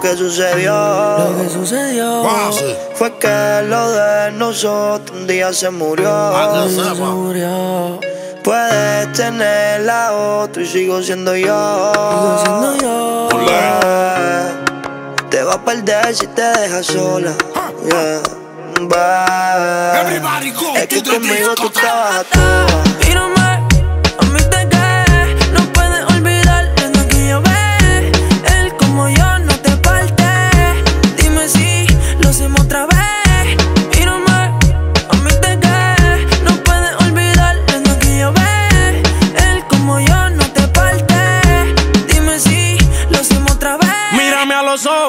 Lo que sucedió, lo que sucedió fue que lo de nosotros un día se murió. Se murió. Puedes tener la otra y sigo siendo yo. Sigo siendo yo. Te va a perder si te dejas sola. Yeah. Es que conmigo tú trabajas toda. Mírame,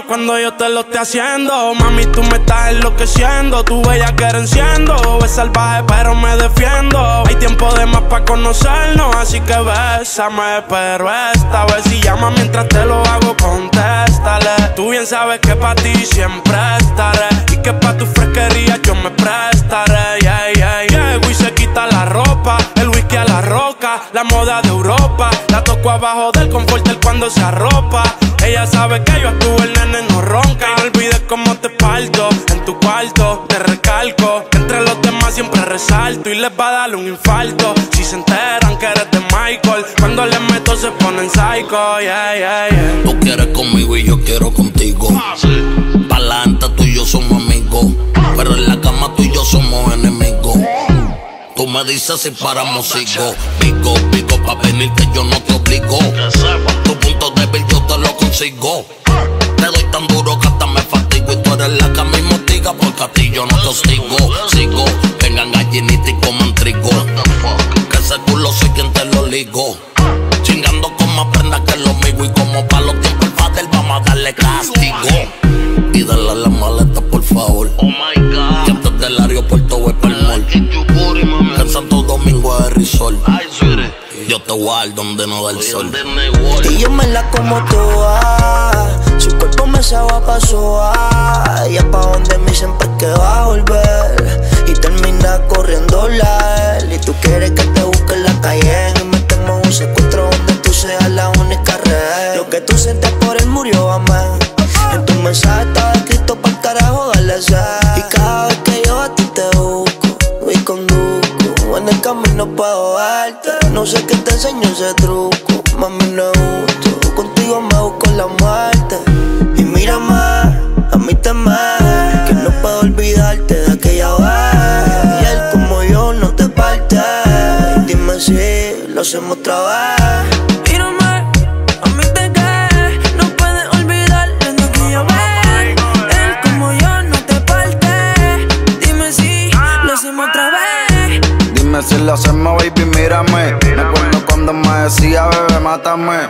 cuando yo te lo esté haciendo. Mami, tú me estás enloqueciendo. Tu bella que enciendo. Es salvaje, pero me defiendo. Hay tiempo de más para conocernos. Así que bésame, pero esta vez si llama mientras te lo hago, contéstale. Tú bien sabes que para ti siempre estaré. Y que para tu fresquería yo me prestaré. Yeah, yeah, Llego y se quita la ropa. El whisky a la roca. La moda de Europa. La toco abajo del confort cuando se arropa. Ella sabe que yo actúo, el nene no ronca. Y no olvides cómo te parto en tu cuarto. Te recalco, entre los demás siempre resalto. Y les va a dar un infarto. Si se enteran que eres de Michael, cuando les meto se ponen psycho. Yeah, yeah, yeah. Tú quieres conmigo y yo quiero contigo. Pa'lante tú y yo somos amigos. Pero en la cama tú y yo somos enemigos. Tú me dices si paramos, sigo. Pico, pico, pa' venir que yo no te obligo. Tu punto débil yo consigo. Te doy tan duro que hasta me fatigo. Y tú eres la que a mí motiga porque a ti yo no te hostigo. Sigo, vengan gallinitas y coman trigo. Que ese culo soy quien te lo ligo. Chingando con más prenda que lo mío. Y como pa' los tiempos el padre, vamos a darle castigo. Y dale a la maleta, por favor. Oh my god. Que antes del aeropuerto voy para el mall. Que en Santo Domingo es risol. Yo te guardo donde no da el sol. Y yo me la como toda. Su cuerpo me sabe a paso Ella pa' donde mí siempre que va a volver. Y termina corriendo la él. Y tú quieres que No sé qué te enseño ese truco, mami no gusto. Contigo me busco la muerte. Y mírame, a mí te me que no puedo olvidarte de aquella vez. Y él como yo no te parte. Dime si lo hacemos otra vez. Decía, bebé, mátame.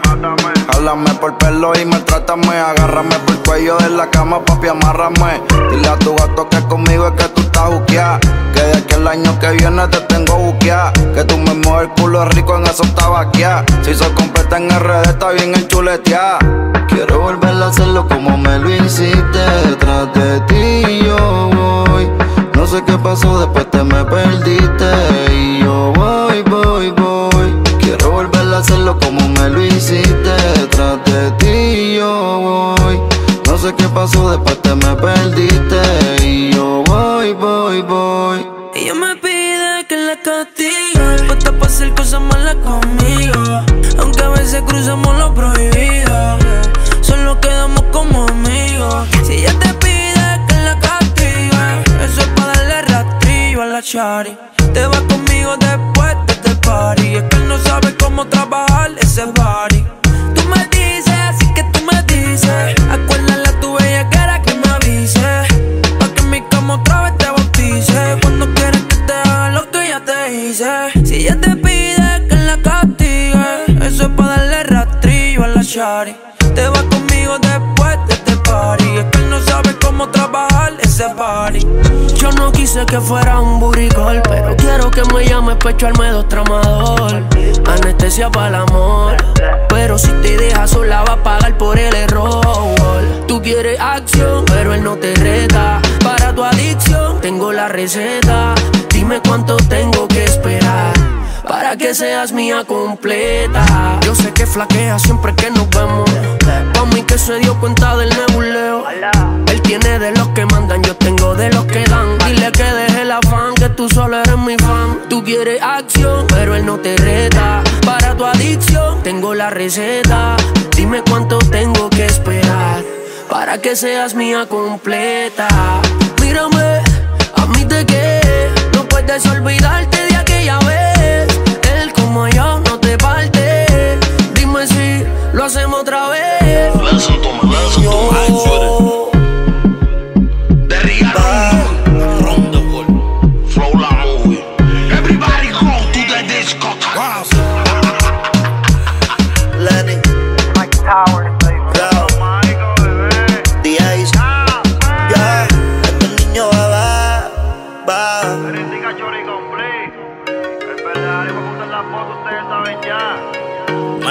Háblame por pelo y maltrátame. Agárrame por el cuello de la cama, papi, amárrame. Dile a tu gato que conmigo es que tú estás buqueada. Que de aquí el año que viene te tengo buqueada. Que tú me mueves el culo rico en eso tabaqueada. Si soy completa en RD, está bien enchuleteada. Quiero volver a hacerlo como me lo hiciste. Detrás de ti yo voy. No sé qué pasó, después sé qué pasó, después te me perdiste. Y yo voy, voy, voy. Ella me pide que la castigue. Puesta para hacer cosas malas conmigo. Aunque a veces cruzamos lo prohibido. Solo quedamos como amigos. Si ella te pide que la castigue, eso es para darle rastrillo a la chari. Te vas conmigo después Si ella te pide que la castigue, eso es para darle rastrillo a la shari. Te vas conmigo después de este party. Es que no sabe cómo trabajar ese party. Yo no quise que fuera un buricol, pero quiero que me llames pecho al medio tramador. Anestesia para el amor. Pero si te dejas sola, va a pagar por el error. Tú quieres acción, pero él no te reta. Para tu adicción, tengo la receta. Dime cuánto tengo que esperar. para que seas mía completa. Yo sé que flaquea siempre que nos vemos. Pa' mí que se dio cuenta del nebuleo. Él tiene de los que mandan, yo tengo de los que dan. Dile que deje el afán, que tú solo eres mi fan. Tú quieres acción, pero él no te reta. Para tu adicción, tengo la receta. Dime cuánto tengo que esperar para que seas mía completa. Mírame,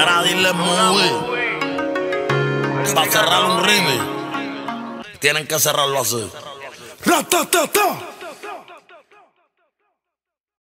Mira, dile movie. Para cerrar un remix, tienen que cerrarlo así. Ratatata.